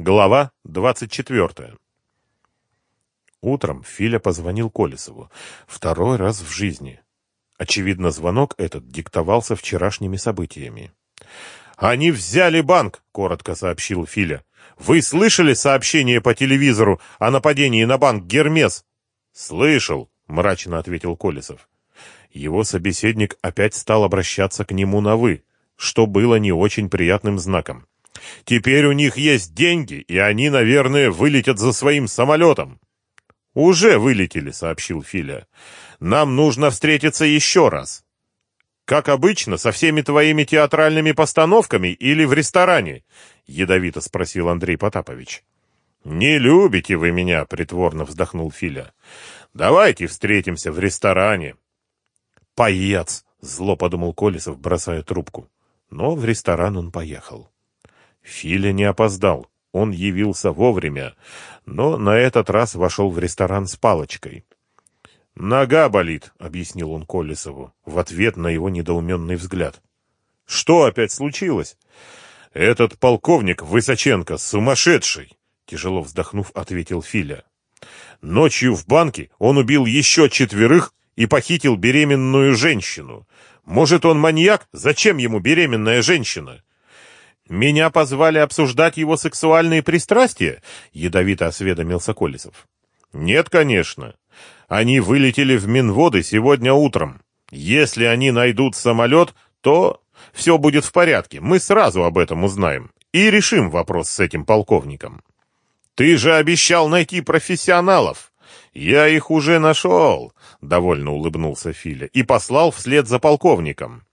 Глава 24. Утром Филя позвонил Колесову. Второй раз в жизни. Очевидно, звонок этот диктовался вчерашними событиями. «Они взяли банк!» — коротко сообщил Филя. «Вы слышали сообщение по телевизору о нападении на банк «Гермес»?» «Слышал», — мрачно ответил Колесов. Его собеседник опять стал обращаться к нему на «вы», что было не очень приятным знаком. Теперь у них есть деньги, и они, наверное, вылетят за своим самолетом. Уже вылетели, сообщил Филя. Нам нужно встретиться еще раз. Как обычно, со всеми твоими театральными постановками или в ресторане? Ядовито спросил Андрей Потапович. Не любите вы меня, притворно вздохнул Филя. Давайте встретимся в ресторане. Поец, зло подумал Колесов, бросая трубку. Но в ресторан он поехал. Филя не опоздал. Он явился вовремя, но на этот раз вошел в ресторан с палочкой. «Нога болит», — объяснил он Колесову, в ответ на его недоуменный взгляд. «Что опять случилось?» «Этот полковник Высоченко сумасшедший», — тяжело вздохнув, ответил Филя. «Ночью в банке он убил еще четверых и похитил беременную женщину. Может, он маньяк? Зачем ему беременная женщина? «Меня позвали обсуждать его сексуальные пристрастия?» — ядовито осведомился Колесов. «Нет, конечно. Они вылетели в Минводы сегодня утром. Если они найдут самолет, то все будет в порядке. Мы сразу об этом узнаем и решим вопрос с этим полковником. Ты же обещал найти профессионалов. Я их уже нашел», — довольно улыбнулся Филя, — «и послал вслед за полковником.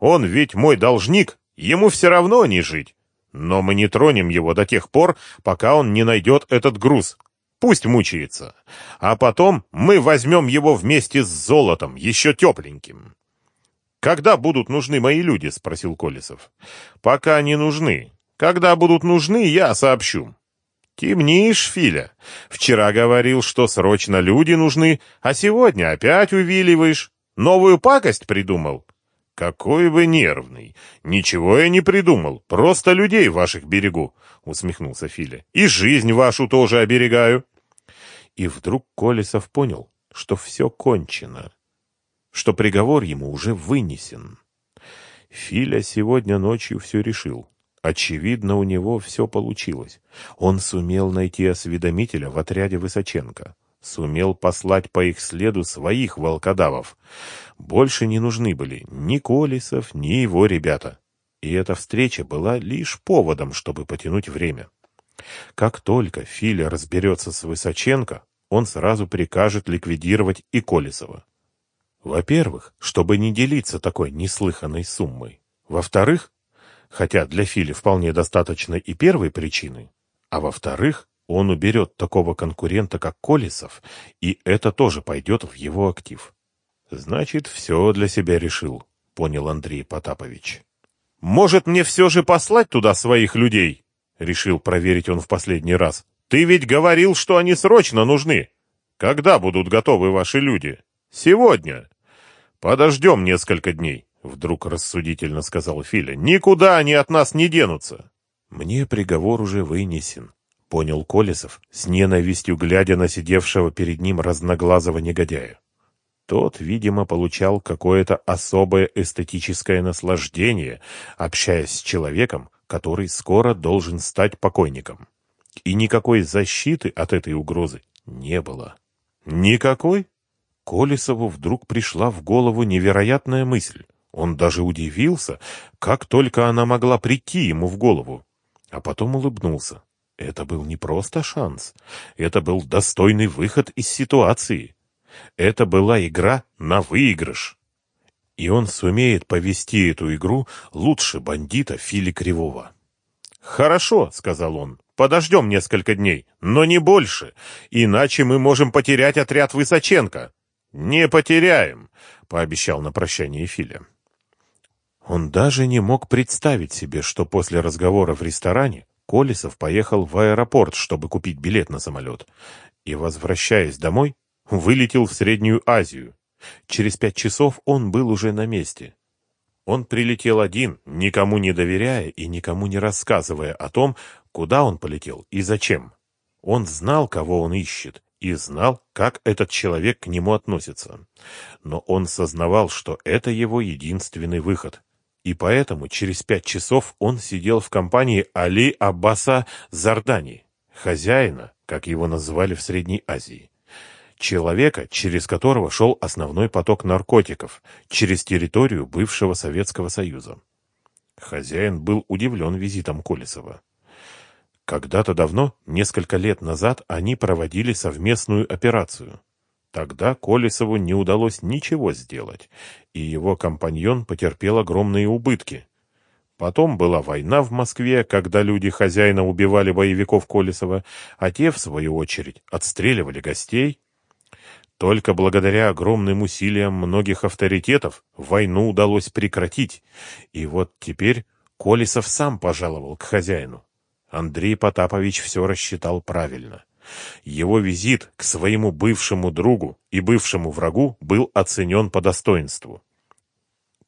Он ведь мой должник, Ему все равно не жить. Но мы не тронем его до тех пор, пока он не найдет этот груз. Пусть мучается. А потом мы возьмем его вместе с золотом, еще тепленьким. «Когда будут нужны мои люди?» — спросил Колесов. «Пока не нужны. Когда будут нужны, я сообщу». «Темнишь, Филя. Вчера говорил, что срочно люди нужны, а сегодня опять увиливаешь. Новую пакость придумал?» «Какой вы нервный! Ничего я не придумал, просто людей ваших берегу!» — усмехнулся Филя. «И жизнь вашу тоже оберегаю!» И вдруг Колесов понял, что все кончено, что приговор ему уже вынесен. Филя сегодня ночью все решил. Очевидно, у него все получилось. Он сумел найти осведомителя в отряде Высоченко сумел послать по их следу своих волкодавов. Больше не нужны были ни Колесов, ни его ребята. И эта встреча была лишь поводом, чтобы потянуть время. Как только Филя разберется с Высоченко, он сразу прикажет ликвидировать и Колесова. Во-первых, чтобы не делиться такой неслыханной суммой. Во-вторых, хотя для Фили вполне достаточно и первой причины, а во-вторых, он уберет такого конкурента, как Колесов, и это тоже пойдет в его актив. Значит, все для себя решил, понял Андрей Потапович. Может, мне все же послать туда своих людей? Решил проверить он в последний раз. Ты ведь говорил, что они срочно нужны. Когда будут готовы ваши люди? Сегодня. Подождем несколько дней, вдруг рассудительно сказал Филя. Никуда они от нас не денутся. Мне приговор уже вынесен, — понял Колесов, с ненавистью глядя на сидевшего перед ним разноглазого негодяя. Тот, видимо, получал какое-то особое эстетическое наслаждение, общаясь с человеком, который скоро должен стать покойником. И никакой защиты от этой угрозы не было. Никакой? Колесову вдруг пришла в голову невероятная мысль. Он даже удивился, как только она могла прийти ему в голову. А потом улыбнулся. Это был не просто шанс. Это был достойный выход из ситуации. Это была игра на выигрыш. И он сумеет повести эту игру лучше бандита Фили Кривого. «Хорошо», — сказал он, — «подождем несколько дней, но не больше, иначе мы можем потерять отряд Высоченко». «Не потеряем», — пообещал на прощание Филя. Он даже не мог представить себе, что после разговора в ресторане Колесов поехал в аэропорт, чтобы купить билет на самолет, и, возвращаясь домой, вылетел в Среднюю Азию. Через пять часов он был уже на месте. Он прилетел один, никому не доверяя и никому не рассказывая о том, куда он полетел и зачем. Он знал, кого он ищет, и знал, как этот человек к нему относится. Но он сознавал, что это его единственный выход. И поэтому через пять часов он сидел в компании Али Аббаса Зардани, хозяина, как его называли в Средней Азии. Человека, через которого шел основной поток наркотиков, через территорию бывшего Советского Союза. Хозяин был удивлен визитом Колесова. Когда-то давно, несколько лет назад, они проводили совместную операцию. Тогда Колесову не удалось ничего сделать, и его компаньон потерпел огромные убытки. Потом была война в Москве, когда люди хозяина убивали боевиков Колесова, а те, в свою очередь, отстреливали гостей. Только благодаря огромным усилиям многих авторитетов войну удалось прекратить, и вот теперь Колесов сам пожаловал к хозяину. Андрей Потапович все рассчитал правильно. Его визит к своему бывшему другу и бывшему врагу был оценен по достоинству.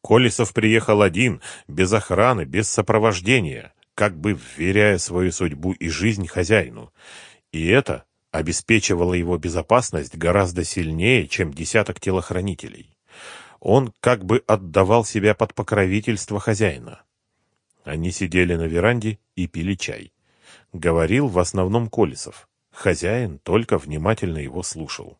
Колесов приехал один, без охраны, без сопровождения, как бы вверяя свою судьбу и жизнь хозяину. И это обеспечивало его безопасность гораздо сильнее, чем десяток телохранителей. Он как бы отдавал себя под покровительство хозяина. Они сидели на веранде и пили чай. Говорил в основном Колесов. Хозяин только внимательно его слушал.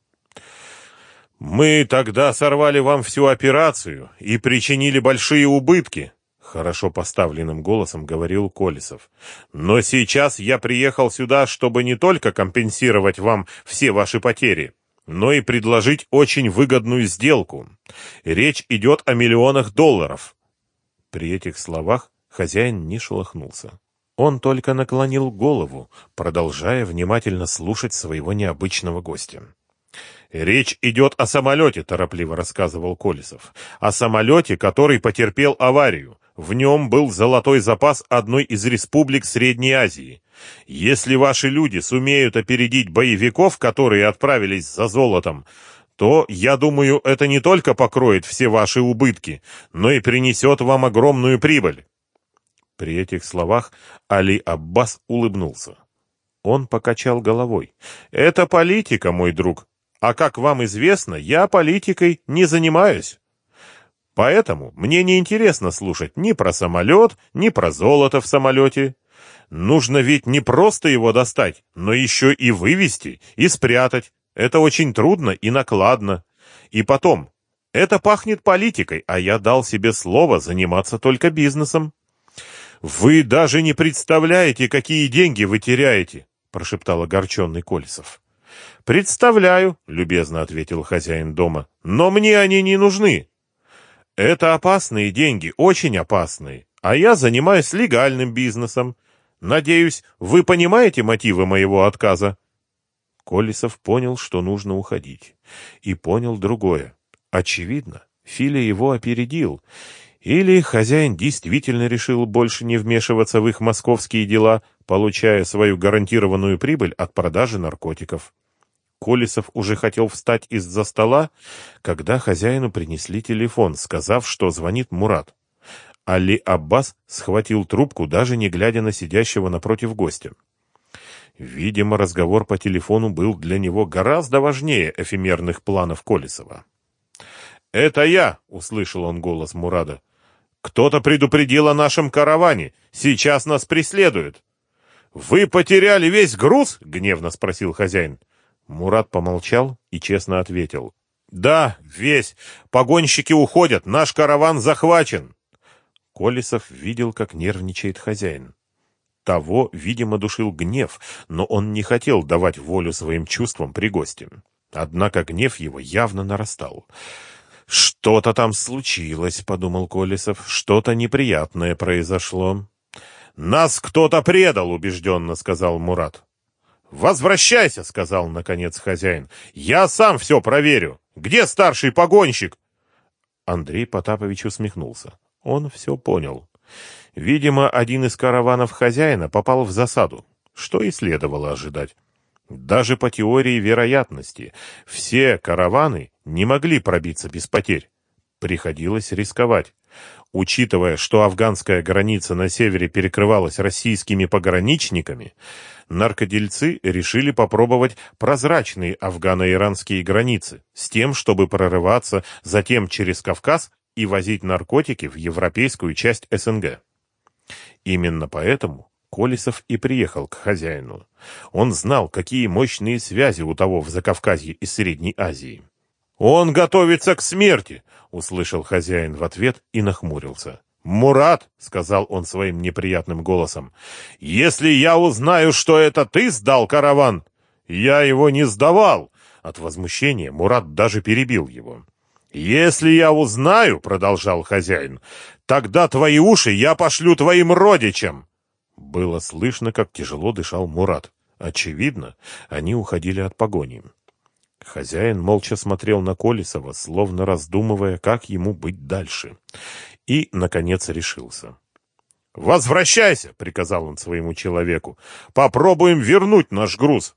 «Мы тогда сорвали вам всю операцию и причинили большие убытки», хорошо поставленным голосом говорил Колесов. «Но сейчас я приехал сюда, чтобы не только компенсировать вам все ваши потери, но и предложить очень выгодную сделку. Речь идет о миллионах долларов». При этих словах Хозяин не шелохнулся. Он только наклонил голову, продолжая внимательно слушать своего необычного гостя. «Речь идет о самолете», — торопливо рассказывал Колесов. «О самолете, который потерпел аварию. В нем был золотой запас одной из республик Средней Азии. Если ваши люди сумеют опередить боевиков, которые отправились за золотом, то, я думаю, это не только покроет все ваши убытки, но и принесет вам огромную прибыль. При этих словах Али Аббас улыбнулся. Он покачал головой. «Это политика, мой друг. А как вам известно, я политикой не занимаюсь. Поэтому мне не интересно слушать ни про самолет, ни про золото в самолете. Нужно ведь не просто его достать, но еще и вывести, и спрятать. Это очень трудно и накладно. И потом, это пахнет политикой, а я дал себе слово заниматься только бизнесом. «Вы даже не представляете, какие деньги вы теряете!» — прошептал огорченный Колесов. «Представляю», — любезно ответил хозяин дома, — «но мне они не нужны. Это опасные деньги, очень опасные, а я занимаюсь легальным бизнесом. Надеюсь, вы понимаете мотивы моего отказа?» Колесов понял, что нужно уходить. И понял другое. Очевидно, Филя его опередил, или хозяин действительно решил больше не вмешиваться в их московские дела, получая свою гарантированную прибыль от продажи наркотиков. Колесов уже хотел встать из-за стола, когда хозяину принесли телефон, сказав, что звонит Мурат. Али Аббас схватил трубку, даже не глядя на сидящего напротив гостя. Видимо, разговор по телефону был для него гораздо важнее эфемерных планов Колесова. «Это я!» — услышал он голос Мурада. Кто-то предупредил о нашем караване. Сейчас нас преследуют. Вы потеряли весь груз? гневно спросил хозяин. Мурат помолчал и честно ответил: "Да, весь. Погонщики уходят, наш караван захвачен". Колесов видел, как нервничает хозяин. Того, видимо, душил гнев, но он не хотел давать волю своим чувствам при госте. Однако гнев его явно нарастал. «Что-то там случилось», — подумал Колесов. «Что-то неприятное произошло». «Нас кто-то предал», — убежденно сказал Мурат. «Возвращайся», — сказал, наконец, хозяин. «Я сам все проверю. Где старший погонщик?» Андрей Потапович усмехнулся. Он все понял. Видимо, один из караванов хозяина попал в засаду, что и следовало ожидать. Даже по теории вероятности все караваны не могли пробиться без потерь. Приходилось рисковать. Учитывая, что афганская граница на севере перекрывалась российскими пограничниками, наркодельцы решили попробовать прозрачные афгано-иранские границы с тем, чтобы прорываться затем через Кавказ и возить наркотики в европейскую часть СНГ. Именно поэтому Колесов и приехал к хозяину. Он знал, какие мощные связи у того в Закавказье и Средней Азии. «Он готовится к смерти!» — услышал хозяин в ответ и нахмурился. «Мурат!» — сказал он своим неприятным голосом. «Если я узнаю, что это ты сдал караван...» «Я его не сдавал!» От возмущения Мурат даже перебил его. «Если я узнаю, — продолжал хозяин, — тогда твои уши я пошлю твоим родичам!» Было слышно, как тяжело дышал Мурат. Очевидно, они уходили от погони. Хозяин молча смотрел на Колесова, словно раздумывая, как ему быть дальше. И, наконец, решился. «Возвращайся!» — приказал он своему человеку. «Попробуем вернуть наш груз!»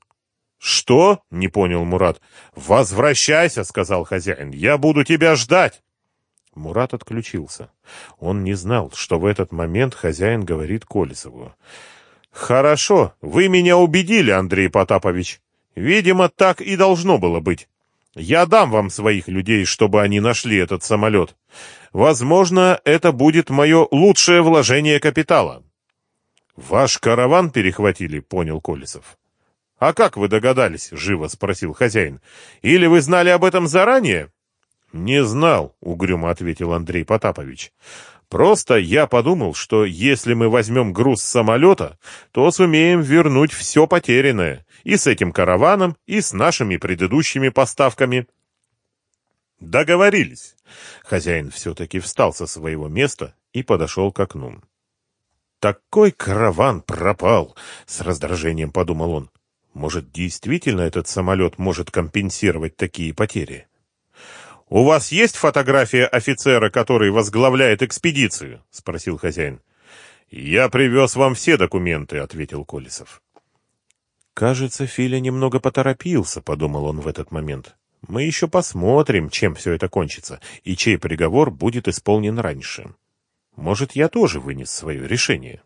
«Что?» — не понял Мурат. «Возвращайся!» — сказал хозяин. «Я буду тебя ждать!» Мурат отключился. Он не знал, что в этот момент хозяин говорит Колесову. «Хорошо, вы меня убедили, Андрей Потапович. Видимо, так и должно было быть. Я дам вам своих людей, чтобы они нашли этот самолет. Возможно, это будет мое лучшее вложение капитала». «Ваш караван перехватили», — понял Колесов. «А как вы догадались?» — живо спросил хозяин. «Или вы знали об этом заранее?» «Не знал», — угрюмо ответил Андрей Потапович. «Просто я подумал, что если мы возьмем груз с самолета, то сумеем вернуть все потерянное, и с этим караваном, и с нашими предыдущими поставками». «Договорились». Хозяин все-таки встал со своего места и подошел к окну. «Такой караван пропал!» — с раздражением подумал он. Может, действительно этот самолет может компенсировать такие потери? «У вас есть фотография офицера, который возглавляет экспедицию?» — спросил хозяин. «Я привез вам все документы», — ответил Колесов. «Кажется, Филя немного поторопился», — подумал он в этот момент. «Мы еще посмотрим, чем все это кончится, и чей приговор будет исполнен раньше. Может, я тоже вынес свое решение».